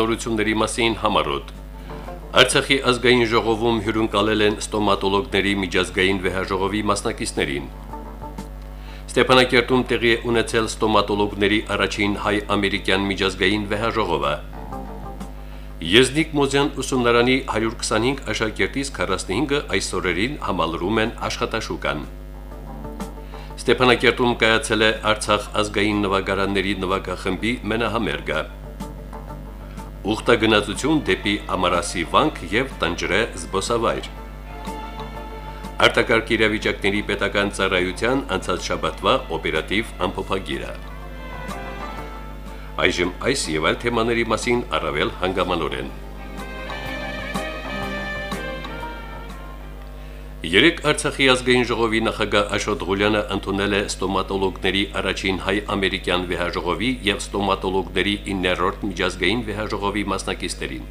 նորությունների մասին համարոտ։ Արցախի ազգային ժողովում հյուրընկալել են ստոմատոլոգների միջազգային վեհաժողովի մասնակիցներին։ Ստեփանակերտում տեղի ունեցել ստոմատոլոգների առաջին հայ-ամերիկյան միջազգային վեհաժողովը։ Եզնիկ Մոզյան ուսումնարանի 125 աշակերտից 45-ը այսօրերին համալրում են աշխատաշուկան։ Ստեփանակերտում կայացել է Արցախ ազգային նվագարանների նվագախմբի մենահամերգը։ Ուխտագնացություն դեպի Ամարասի վանք եւ Տնջրե զբոսավայր։ Արտակարգ իրավիճակների պետական ծառայության անցած շաբաթվա օպերատիվ ամփոփագիրը։ Այժմ այս եւ այլ թեմաների մասին առավել հանգամանորեն։ Երեք Արցախի ազգային ժողովի նախագահ Աշոտ Ղուլյանը ընդունել է ստոմատոլոգների առաջին հայ-ամերիկյան վեհաժողովի եւ ստոմատոլոգների 9-րդ միջազգային վեհաժողովի մասնակիցներին։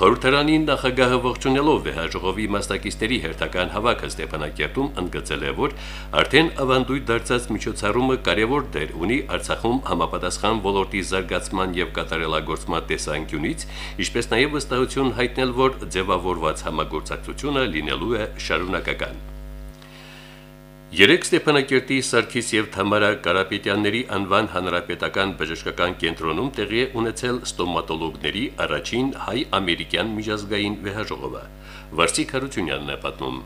Խորհրդարանի նախագահը ողջունելով վեհաժողովի մասնակիցների հերթական հավաքը Ստեփանակերտում ընդգծել է, որ արդեն ավանդույթ դարձած միջոցառումը կարևոր դեր ունի Արցախում համապատասխան ոլորտի զարգացման եւ կատարելագործման տեսանկյունից, ինչպես նաեւ վստահություն հայտնել, որ ձևավորված համագործակցությունը լինելու է շարունակական։ Երեք Ստեփանակերտի Սարգիս եւ Թամարա Կարապետյանների անվան հանրապետական բժշկական կենտրոնում տեղի է ունեցել ստոմատոլոգների առաջին հայ-ամերիկյան միջազգային վեհաժողովը։ Վարսիկ Հարությունյանն է պատմում։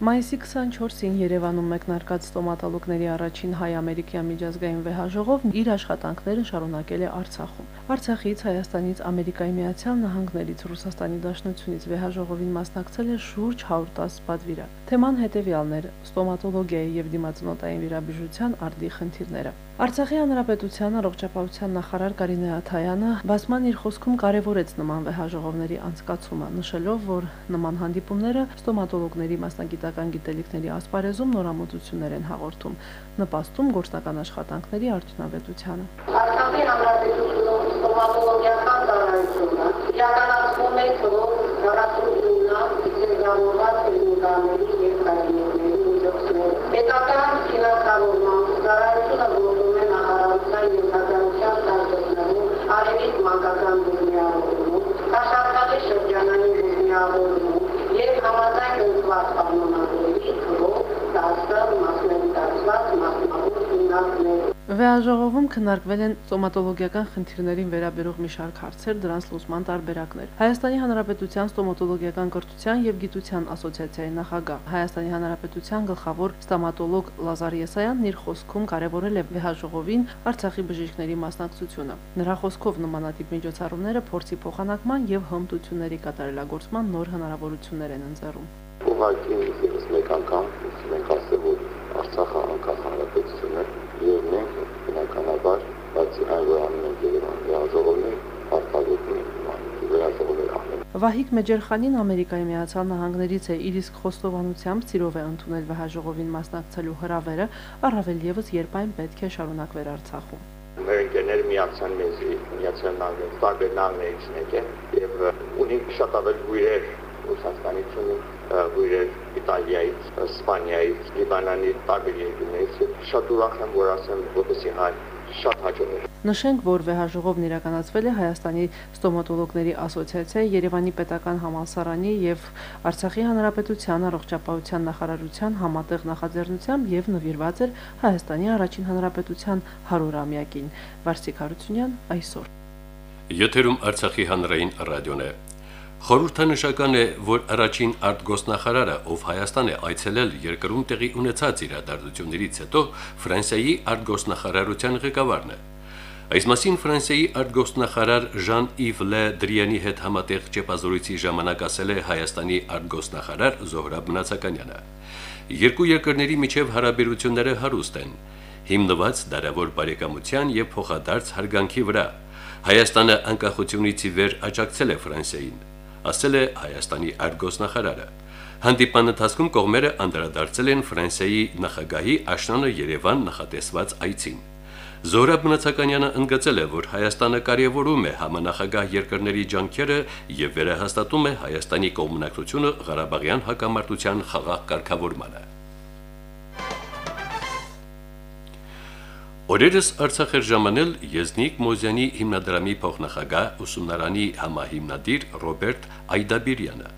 Մայիսի 24-ին Երևանում մեկնարկած ստոմատոլոգների առաջին հայ-ամերիկյան միջազգային վեհաժողովն իր աշխատանքները շարունակել է Արցախում։ Արցախից, Հայաստանից, Ամերիկայի Միացյալ Նահանգներից, Ռուսաստանի Դաշնությունից վեհաժողովին մասնակցել է շուրջ 110 պատվիրակ։ Թեման հետևյալն էր՝ ստոմատոլոգիայի եւ դիմացնոտային վիրաբուժության արդի խնդիրները։ Արցախի հանրապետության առողջապահության նախարար Կարինե Աթայանը բացման իր խոսքում կարևորեց նման վեհաժողովների անցկացումը, նշելով, որ նման հանդիպումները ստոմատոլոգների մասնագիտական գիտելիքների ասպարեզում նորամուծություններ են հաղորդում, նպաստում գործնական աշխատանքների արդյունավետությանը։ Արցախի հանրապետությունում ստոմատոլոգիական ծառայությունը իրականացվում է քրոջ, նորացումնա, ձեռնավորված տեխնիկաների եւ կայունների միջոցներով։ Պետական ֆինանսավորման ծառայությունը գործում է նախարարության եւ հազարության տարածքներում արևիկ մանկական բուժմիավորում, աշխատանքի շրջանային բուժմիավորում եւ համաձայն ընկված Վեաժողովում քննարկվել են ստոմատոլոգիական խնդիրներին վերաբերող մի շարք հարցեր, դրանց լուսման տարբերակներ։ Հայաստանի Հանրապետության ստոմատոլոգիական կրթության եւ գիտության ասոցիացիայի նախագահ. Հայաստանի Հանրապետության գլխավոր ստոմատոլոգ Լազար Եսայանն իր խոսքում կարևորել է վեաժողովին Արցախի բժիշկների մասնակցությունը։ Նրա խոսքով նմանատիպ միջոցառումները փորձի փոխանակման եւ հմտությունների կատարելագործման նոր հնարավորություններ են ընձեռում։ Ուղղակի ևս մեկ անգամ մենք ասել որ Արցախը անկախ հանրապետություն է եւ մենք բնականաբար բացի այն որ անում ենք Երևանի վեաժողովներ, արտադրում ենք վեաժողովներ անում։ Վահիկ Մեջերխանին Ամերիկայի Միացյալ Նահանգներից է իր իսկ խոստովանությամբ ծիրով է ընդունել վեաժողովին մասնակցելու հրավերը, առավել եւս երբ այն պետք է շարունակվեր Արցախում մեր ընկերները միացան մեզ միացան նահանգներ, տարբեր նահանգներից եկեն եւ ունի շատ ավելի գույրեր Ռուսաստանից ունի գույրեր Իտալիայից, Իսպանիայից, Լիբանանի տարբեր երկրներից։ Շատ ուրախ եմ, որ ասեմ, որպեսի հայ շատ հաջող է։ Նշենք, որ վեհաժողովն իրականացվել է Հայաստանի ստոմատոլոգների ասոցիացիայի Երևանի պետական համալսարանի եւ Արցախի հանրապետության առողջապահության նախարարության համատեղ նախաձեռնությամբ եւ նվիրված էր Հայաստանի առաջին հանրապետության 100-ամյակին։ Վարսիկ Հարությունյան այսօր։ Եթերում Արցախի հանրային ռադիոն է։ Խորհրդանշական է, որ առաջին արտգոսնախարարը, ով Հայաստան է այցելել երկրում տեղի ունեցած իրադարձություններից հետո, Ֆրանսիայի արտգոսնախարարության ղեկավարն է։ Այս մասին Ֆրանսիայի արտգոսնախարար Ժան-Իվ Լե Դրիանի հետ համատեղ ճեպազորույցի ժամանակ ասել է Հայաստանի արտգոսնախարար Զոհրաբ Մնացականյանը։ Երկու երկրների միջև հարաբերությունները հարուստ են, հիմնված դարավոր բարեկամության եւ փոխադարձ հարգանքի վրա։ Հայաստանը անկախությունից ի վեր աջակցել է Ֆրանսիային ասել է Հայաստանի արտգոսնախարարը։ Հանդիպան ընթացքում կողմերը անդրադարձել են Ֆրանսիայի նախագահի աշնանը Երևան նախատեսված այցին։ Զորաբ Մնացականյանը ընդգծել է, որ Հայաստանը կարևորում է համանախագահ երկրների ջանքերը եւ վերահաստատում է Հայաստանի կողմնակցությունը Ղարաբաղյան հակամարտության խաղաղ կարգավորմանը։ Օրերս Արցախ էր ժամանել Եզնիկ Մոզյանի հիմնադրամի փոխնախագահ ուսումնարանի համահիմնադիր Ռոբերտ Այդաբիրյանը։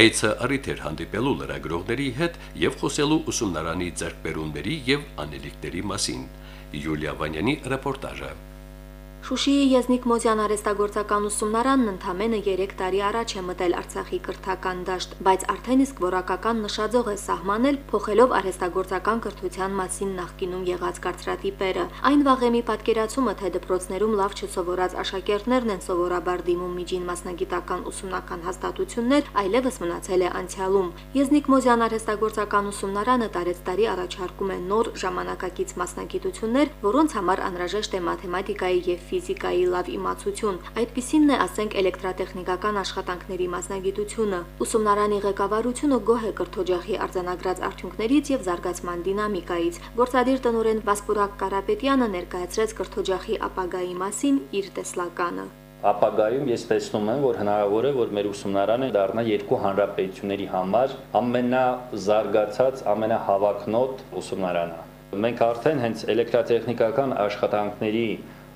Այցը առիթ էր հանդիպելու լրագրողների հետ եւ խոսելու ուսումնարանի ձեռքբերումների եւ անելիքների մասին։ Յուլիա Վանյանի ռեպորտաժը։ Շուշիի Եզնիկ Մոզյան արհեստագործական ուսումնարանն ընդամենը 3 տարի առաջ է մտել Արցախի կրթական դաշտ, բայց արդեն իսկ որակական նշաձող է սահմանել, փոխելով արհեստագործական կրթության մասին նախկինում եղած կարծրատիպերը։ Այն վաղեմի պատկերացումը, թե դպրոցներում լավ չսովորած աշակերտներն են սովորաբար դիմում միջին մասնագիտական ուսումնական հաստատություններ, այլևս մնացել է անցյալում։ Եզնիկ Մոզյան արհեստագործական ուսումնարանը տարեցտարի առաջարկում է նոր ժամանակակից մասնագիտություններ, որոնց համար անհրաժեշտ է մաթեմատիկայի եւ ֆիզիկայի լավ իմացություն։ Այդպիսինն է, ասենք, էլեկտրատեխնիկական աշխատանքների մասնագիտությունը։ Ուսումնարանի ղեկավարությունը գոհ է կրթօջախի արձանագրած արդյունքներից եւ զարգացման դինամիկայից։ Գործադիր տնօրեն Վասպուրակ Կարապետյանը ներկայացրեց կրթօջախի ապագայի մասին իր տեսլականը ապագայում ես տեսնում եմ, որ հնարավոր է, որ մեր ուսումնարանը դառնա երկու հանրապետությունների համար ամենազարգացած, ամենահավակնոտ ուսումնարանը։ Մենք արդեն հենց էլեկտրատեխնիկական աշխատանքների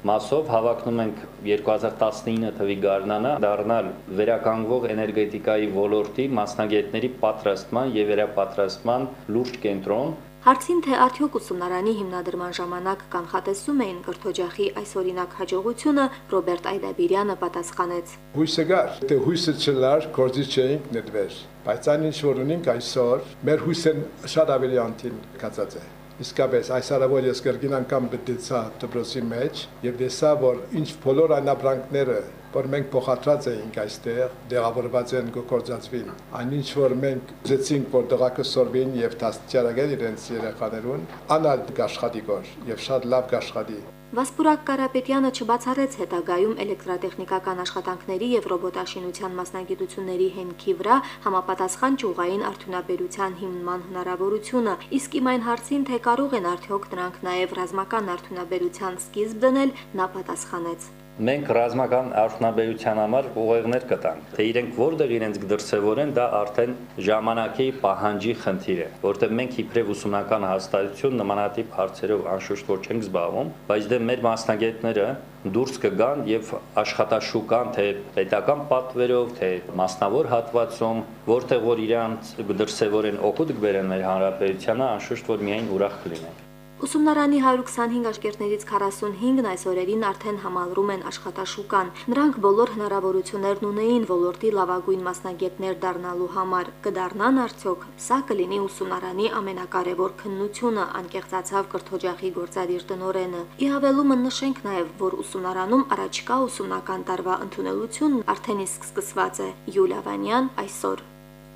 մասով հավակնում ենք 2019 թվի գարնանը դառնալ վերականգնվող էներգետիկայի ոլորտի մասնագետների պատրաստման եւ վերապատրաստման լուրջ կենտրոն Հարցին թե արդյոք ուսումնարանի հիմնադրման ժամանակ կանխատեսում էին կրթօջախի այսօրինակ հաջողությունը, Ռոբերտ Այդաբիրյանը պատասխանեց. Հույսը կար, դե հույսը չլար, գործի չէինք նետվեր, բայց այն ինչ որ ունենք այսօր, մեր հույսը շատ ավելի անտին կացած է իսկապես այս արավոր ես կրկին անգամ բդեցա դպրոցի մեջ եւ տեսա որ ինչ բոլոր այն ապրանքները որ մենք փոխադրած էինք այստեղ դեղավորված են գործածվին այնինչ որ մենք զեցինք որ դղակը սորվին եւ դաստիարակել իրենց երեխաներուն անալ գաշխատի կոր եւ շատ լավ գաշխատի Վասպուրակ Կարապետյանը չբացառեց հետագայում էլեկտրատեխնիկական աշխատանքների եւ ռոբոտաշինության մասնագիտությունների հենքի վրա համապատասխան ճյուղային արդյունաբերության հիմնման հնարավորությունը, իսկ իմ այն հարցին, թե կարող են արդյոք նրանք նաեւ ռազմական արդյունաբերության սկիզբ դնել, նա պատասխանեց մենք ռազմական արդյունաբերության համար ուղեղներ կտանք։ Թե իրենք որտեղ իրենց կդրսևորեն, դա արդեն ժամանակի պահանջի խնդիր է, որտեղ մենք իբրև ուսումնական հաստատություն նմանատիպ հարցերով անշուշտ որ չենք զբաղվում, բայց դե մեր մասնագետները դուրս կգան եւ աշխատաշուկան թե պետական պատվերով, թե մասնավոր հատվածում, որտեղ որ իրանց դրսևորեն օգուտ կբերեն մեր հանրապետությանը, անշուշտ որ միայն ուրախ կլինենք։ Ուսումնարանի 125 աշկերտներից 45-ն այս օրերին արդեն համալրում են աշխատաշուկան։ Նրանք բոլոր հնարավորություններն ունեին ոլորտի լավագույն մասնագետներ դառնալու համար։ Կդառնան արդյոք։ Սա կլինի ուսումնարանի ամենակարևոր քննությունը, անկեղծացավ կրթօջախի գործադիր տնորենը։ Ի հավելումը նշենք նաև, որ ուսումնարանում առաջկա ուսումնական տարվա ընդունելությունն արդեն իսկ սկսված է։ Յուլիա Վանյան այսօր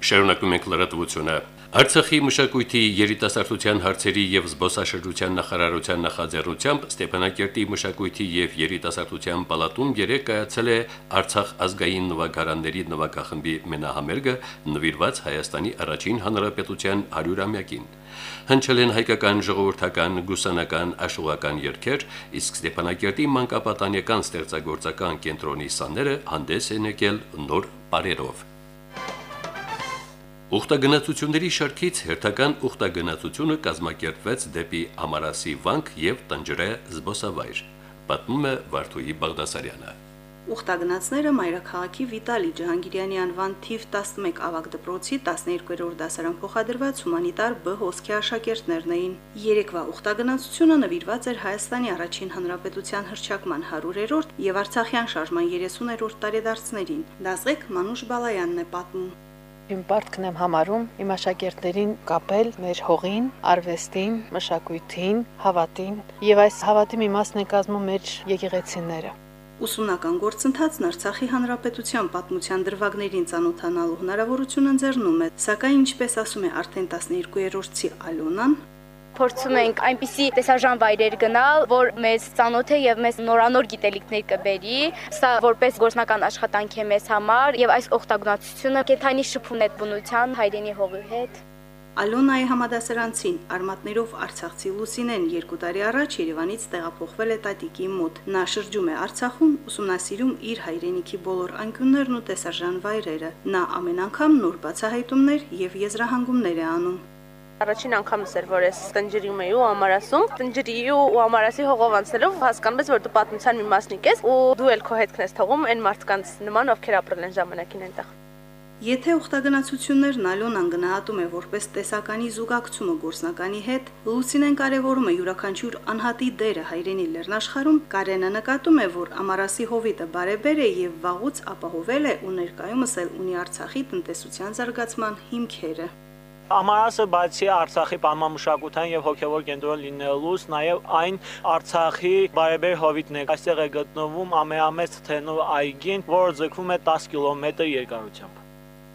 Շարունակում ենք լրատվությունը։ Արցախի մշակույթի երիտասարդության հարցերի եւ զբոսաշրջության նախարարության նախաձեռնությամբ Ստեփանակերտի մշակույթի եւ երիտասարդության պալատում երեկ կայացել է Արցախ ազգային նվագարանների նվագախմբի մենահամերգը նվիրված Հայաստանի առաջին հանրապետության 100-ամյակին։ Հնչել են հայկական ժողովրդական, գուսանական, աշխուղական երգեր, իսկ Ստեփանակերտի մանկապատանեկան ստեղծագործական կենտրոնի սաները հանդես են եկել նոր բարերով։ Ուխտագնացությունների շարքից հերթական ուխտագնացությունը կազմակերպվեց դեպի Ամարասի վանք եւ Տնջրե զբոսավայր։ Պատմում է Վարդուհի Բաղդասարյանը։ Ուխտագնացները Մայրաքաղաքի Վիտալի Ջհանգիրյանի անվան թիվ 11 ավագ դպրոցի 12-րդ դասարան փոխադրված հումանիտար Բ հոսքի աշակերտներն էին։ Երեկվա ուխտագնացությունը նվիրված էր Հայաստանի առաջին հանրապետության հրճակման 100-րդ եւ Արցախյան շարժման 30-րդ տարեդարձներին։ Դասղեկ Մանուշ Բալայանն է պատմում։ Իմ պարտքն եմ համարում իմ աշակերտներին կապել մեր հողին, արվեստին, մշակույթին, հավատին, եւ այս հավատի մի մասն է կազմում մեր եկեղեցիները։ Ուսումնական գործընթացն Արցախի Հանրապետության պատմության դրվագներին ծանոթանալու հնարավորություն ընձեռնում է, սակայն ինչպես ասում է արդեն 12-րդցի Ալոնան, փորձում ենք այնպիսի տեսարժան վայրեր գնալ, որ մեզ ծանոթ է եւ մեզ նորանոր գիտելիքներ կբերի։ Սա որպես գործնական աշխատանք է մեզ համար եւ այս օգտագործությունը կեթանի շփում է բնության հայրենի հողի հետ։ Ալոնայի համադասարանցին արմատներով Արցախցի Լուսինեն երկու տարի առաջ Երևանից տեղափոխվել է տատիկի մոտ։ Նա շրջում է Արցախում, ուսումնասիրում իր հայրենիքի բոլոր անկյուններն ու տեսարժան վայրերը։ Նա ամեն անգամ նոր բացահայտումներ եւ եզրահանգումներ է անում։ Առաջին անգամս էր, որ ես տնջրիում էի ու ամարասում, տնջրի ու ամարասի հողով անցնելով հասկանում ես, որ դու պատմության մի մասնիկ ես ու դու էլ քո հետքն ես թողում այն մարդկանց նման, ովքեր ապրել են ժամանակին այնտեղ։ Եթե ուխտագնացություններն Ալոնան գնահատում է որպես տեսականի զուգակցումը գործնականի հետ, Լուսինեն կարևորում է յուրաքանչյուր անհատի դերը հայրենի լեռնաշխարում, Կարենը նկատում է, որ Ամարասի հովիտը բարեբեր է եւ վաղուց ապահովել է ու ներկայումս էլ ունի Արցախի տնտեսության զարգացման հիմքերը։ Ամարասը բացի Արցախի պատմամշակութային եւ հոգեվոր կենտրոն լինելուց, նաեւ այն Արցախի բարեբեր հովիտն է։ Այստեղ է գտնվում ամեամեծ թենով այգին, որը ձգվում է 10 կիլոմետր երկարությամբ։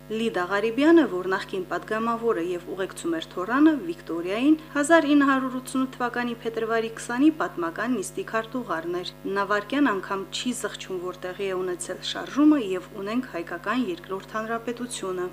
Լիդա Ղարիբյանը, որ նախկին падգամավորը եւ ուղեկցում էր Թորանը Վիկտորիային 1988 թվականի փետրվարի 20-ի պատմական նիստի քարտուղարն էր։ Նավարկյան անգամ չի զղջում, որտեղի է ունեցել շարժումը եւ ունենք հայկական երկրորդ հանրապետությունը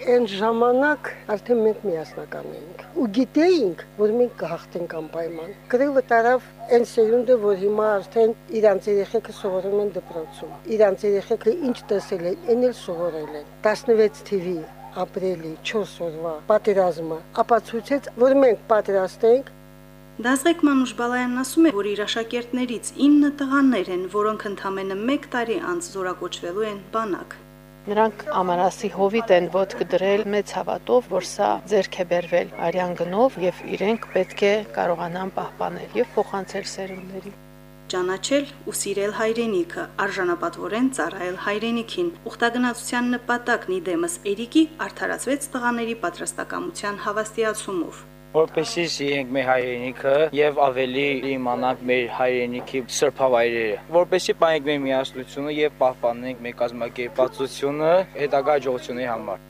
այն ժամանակ արդեն մենք միասնական էինք ու գիտեինք որ մենք կհաղթենք անպայման գրիվը տարավ այն սերունդը որ հիմա արդեն իրանց երեխեքը սովորում են դպրոցում իրանց երեխեքը ինչ տեսել են այն էլ սովորել են 16 թվի ապրիլի 4 օրվա պատերազմը ապացուցեց որ մենք պատրաստ ենք Դազղեկ Մանուշ Բալայանն ասում է, որ իր աշակերտներից 9 տղաներ են, որոնք ընդամենը 1 տարի անց զորակոչվելու են բանակ։ Նրանք ամարասի հովիտ են ոտք դրել մեծ հավատով, որ սա ձերք է բերվել արյան գնով եւ իրենք պետք է կարողանան պահպանել եւ փոխանցել սերունդներին ճանաչել ու սիրել հայրենիքը, արժանապատվորեն ծառայել հայրենիքին։ Ուխտագնացության նպատակն իդեմս Էրիկի արդարացվեց տղաների պատրաստակամության հավաստիացումով որպեսզի զիենք մեր հայրենիքը եւ ավելի իմանանք մեր հայրենիքի սրբավայրերը, որպեսզի պահենք մեր միասնությունը եւ պահպանենք մեր կազմակերպվածությունը հետագա հաջողությունների համար։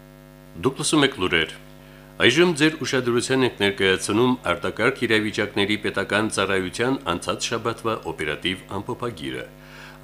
Դուք լսում եք լուրեր։ Այժմ ձեր ուշադրության եք ներկայացնում արտակարգ իրավիճակների պետական ծառայության անցած շաբաթվա օպերատիվ ամփոփագիրը։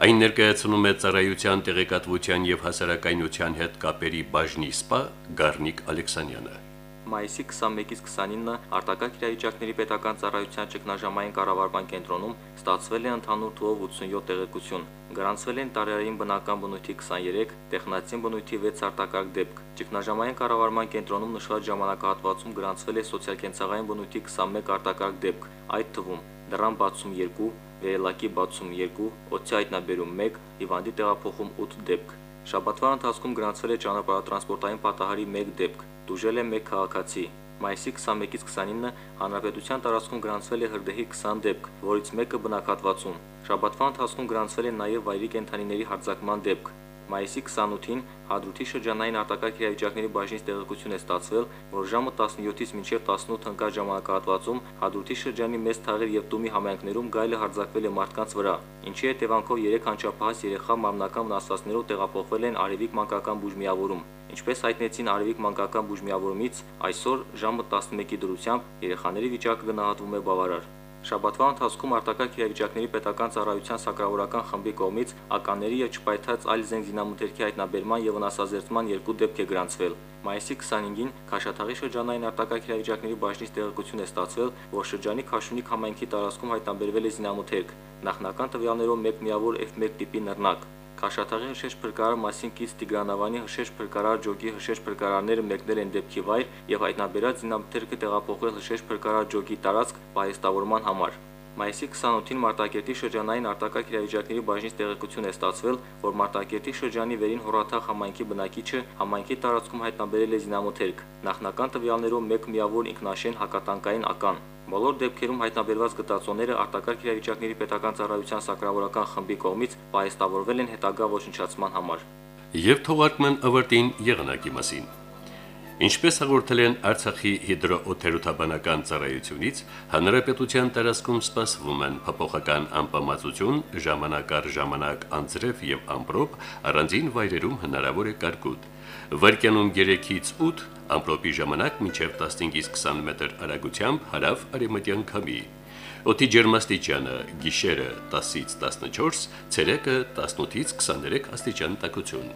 Այն ներկայացնում է ծառայության տեղեկատվության եւ հասարակայնության հետ կապերի բաժնի սպա Գառնիկ Ալեքսանյանը մայիսի 21-ից 29-ը արտակարգ իրավիճակների պետական ծառայության ճգնաժամային կառավարման կենտրոնում ստացվել է ընդհանուր թվով 87 տեղեկություն։ Գրանցվել են տարերային բնական բնույթի 23, տեխնացին բնույթի 6 արտակարգ դեպք։ Ճգնաժամային կառավարման կենտրոնում նշված ժամանակահատվածում գրանցվել է սոցիալ-կենցաղային բնույթի 21 արտակարգ դեպք, այդ թվում դրան բացում 2, վերելակի բացում 2, օծի հայտնաբերում 1, հիվանդի տեղափոխում 8 դեպք։ Շաբաթվա ընթացքում գրանցվել է ճանապարհատրանսպորտային պատահարի 1 դեպք, դուժել է 1 քաղաքացի։ Մայիսի 21-ից 29-ը հանրապետության տարածքում գրանցվել է հրդեհի 20 դեպք, որից մեկը բնակատվածում։ Շաբաթվա ընթացքում գրանցվել է նաև վայրի կենթանիների հարձակման դեպք, Մայիսի 28-ին Հադրութի շրջանային արտակարգ իրավիճակների բաժնից տեղեկություն է ստացվել, որ ժամը 17-ից մինչև 18 հնկա ժամանակահատվածում Հադրութի շրջանի մեծ թաղեր եւ Տումի համայնքներում գայլը հարձակվել է մարդկանց վրա, ինչի հետևանքով 3 անչափահաս երեխա մարմնական վնասվածքներով տեղափոխվել են Արևիկ մանկական բուժմիավորում։ Ինչպես հայտնեցին Արևիկ մանկական բուժմիավորումից, այսօր ժամը 11-ի դրությամբ երեխաների վիճակը գնահատվում է բավարար։ Շաբաթվա ընթացքում արտակարգ իրավիճակների պետական ծառայության սակրավորական խմբի կողմից ականների եւ չպայթած այլ զենք զինամթերքի հայտնաբերման եւ վնասազերծման երկու դեպք է գրանցվել։ Մայիսի 25-ին Քաշաթաղի շրջանային արտակարգ իրավիճակների բաժնից տեղեկություն է ստացվել, որ շրջանի Քաշունիկ համայնքի տարածքում հայտնաբերվել է զինամթերք։ Նախնական տվյալներով մեկ միավոր F1 տիպի նռնակ։ Քաշաթաղի հրշեջ փրկարար մասին կից Տիգրանավանի հրշեջ փրկարար ջոգի հրշեջ փրկարարները մեկնել են դեպքի վայր եւ հայտնաբերած զինամթերքը տեղափոխել հրշեջ փրկարար ջոգի տարածք պահեստավորման համար։ Մայիսի 28-ին Մարտակերտի շրջանային արտակարգ իրավիճակների բաժնից տեղեկություն է ստացվել, որ Մարտակերտի շրջանի վերին հորաթաղ համայնքի բնակիչը համայնքի տարածքում հայտնաբերել է զինամթերք։ Նախնական տվյալներով մեկ միավոր ինքնաշեն հակատանկային ական։ Բոլոր դեպքերում հայտնաբերված գտածոները արտակարգ իրավիճակների պետական ծառայության սակրավորական խմբի կողմից պահեստավորվել են հետագա ոչնչացման համար։ Եվ թողարկման ավարտին եղանակի մասին։ Ինչպես հաղորդել են Արցախի հիդրոօթերոթաբանական ծառայությունից, հանրապետության տարածքում սպասվում են փոփոխական անպամացություն, ժամանակ առ ժամանակ անձրև եւ ամպրոպ, առանձին վայրերում հնարավոր է կարկուտ։ Վարկյանում 3-ից 8 ամպրոպի ժամանակ մինչև 15-ից 20 մետր արագությամբ հարավ արևմտյան քամի։ Օդի ջերմաստիճանը՝ գիշերը 10-ից 14, ցերեկը 18-ից 23 աստիճան տաքություն։